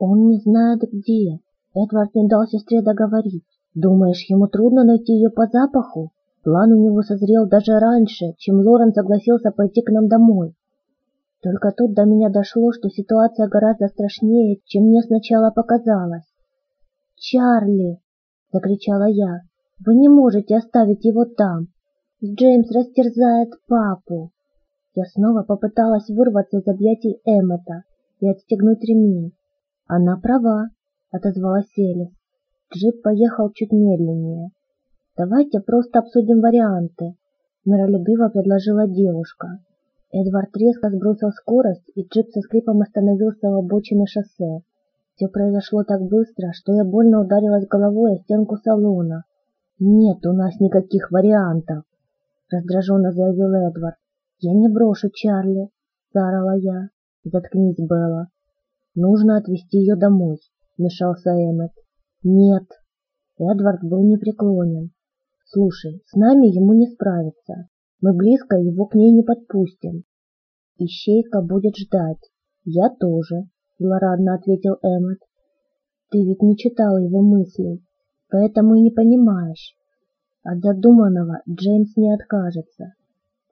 Он не знает где. Эдвард не дал сестре договорить. Думаешь, ему трудно найти ее по запаху? План у него созрел даже раньше, чем Лорен согласился пойти к нам домой. Только тут до меня дошло, что ситуация гораздо страшнее, чем мне сначала показалось. «Чарли!» — закричала я. «Вы не можете оставить его там! Джеймс растерзает папу!» Я снова попыталась вырваться из объятий Эммета и отстегнуть ремень. «Она права», — отозвалась Элис. Джип поехал чуть медленнее. «Давайте просто обсудим варианты», — миролюбиво предложила девушка. Эдвард резко сбросил скорость, и джип со скрипом остановился у обочины шоссе. Все произошло так быстро, что я больно ударилась головой о стенку салона. «Нет у нас никаких вариантов», — раздраженно заявил Эдвард. «Я не брошу Чарли», — заорала я. «Заткнись, Белла». «Нужно отвезти ее домой», — вмешался Эммет. «Нет». Эдвард был непреклонен. «Слушай, с нами ему не справиться. Мы близко его к ней не подпустим. Ищейка будет ждать. Я тоже, злорадно ответил Эммет. Ты ведь не читал его мыслей, поэтому и не понимаешь. От задуманного Джеймс не откажется,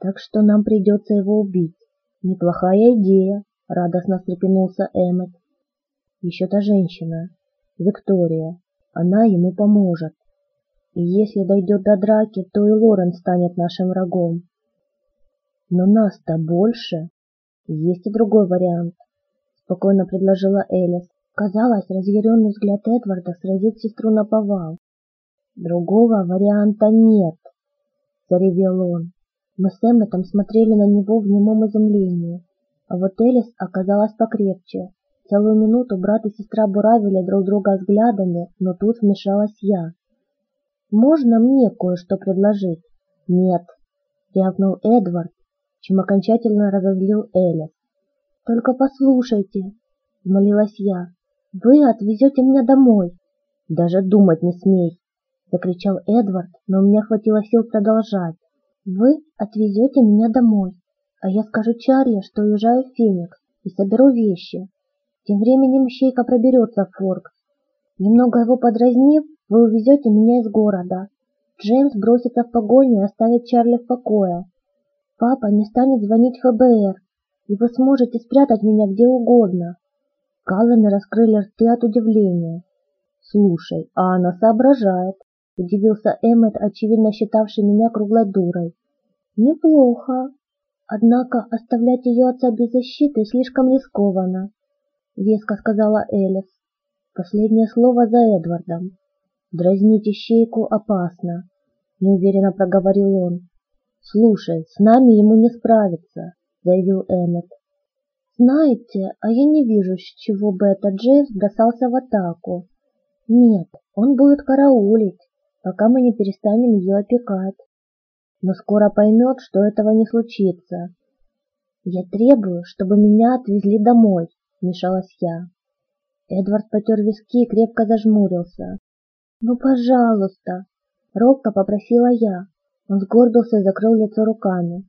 так что нам придется его убить. Неплохая идея, радостно встрепенулся Эммет. Еще та женщина, Виктория, она ему поможет. И если дойдет до драки, то и Лорен станет нашим врагом. Но нас-то больше. Есть и другой вариант, спокойно предложила Элис. Казалось, разъяренный взгляд Эдварда сразит сестру на повал. Другого варианта нет, заревел он. Мы с Эмметом смотрели на него в немом изумлении, вот Элис оказалась покрепче. Целую минуту брат и сестра буравили друг друга взглядами, но тут вмешалась я. Можно мне кое-что предложить? Нет, рявкнул Эдвард, чем окончательно разозлил Элис. Только послушайте, молилась я. Вы отвезете меня домой. Даже думать не смей, закричал Эдвард, но у меня хватило сил продолжать. Вы отвезете меня домой, а я скажу Чарли, что уезжаю в Феникс и соберу вещи. Тем временем Щейка проберется в Форкс. Немного его подразнив, вы увезете меня из города. Джеймс бросится в погоню и оставит Чарли в покое. Папа не станет звонить ФБР, и вы сможете спрятать меня где угодно. Каллены раскрыли рты от удивления. Слушай, а она соображает, удивился Эммет, очевидно считавший меня круглой дурой. Неплохо. Однако оставлять ее отца без защиты слишком рискованно, веско сказала Элис. Последнее слово за Эдвардом. Дразнить ищейку опасно, неуверенно проговорил он. Слушай, с нами ему не справиться, заявил Эммет. Знаете, а я не вижу, с чего бы этот Джеймс бросался в атаку. Нет, он будет караулить, пока мы не перестанем ее опекать. Но скоро поймет, что этого не случится. Я требую, чтобы меня отвезли домой, вмешалась я. Эдвард потер виски и крепко зажмурился. «Ну, пожалуйста!» — робко попросила я. Он сгорбился и закрыл лицо руками.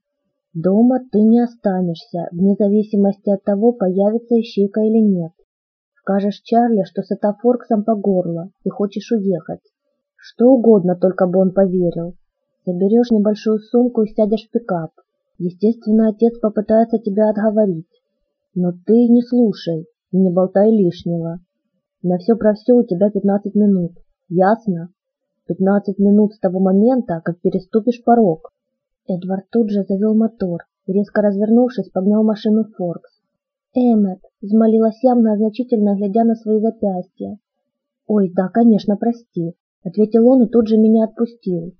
«Дома ты не останешься, вне зависимости от того, появится ищейка или нет. Скажешь Чарли, что с Форксом по горло и хочешь уехать. Что угодно, только бы он поверил. Заберешь небольшую сумку и сядешь в пикап. Естественно, отец попытается тебя отговорить. Но ты не слушай и не болтай лишнего. На все про все у тебя пятнадцать минут. Ясно? Пятнадцать минут с того момента, как переступишь порог. Эдвард тут же завел мотор резко развернувшись, погнал машину Форкс. «Эммет!» — взмолилась я, многозначительно глядя на свои запястья. «Ой, да, конечно, прости!» — ответил он и тут же меня отпустил.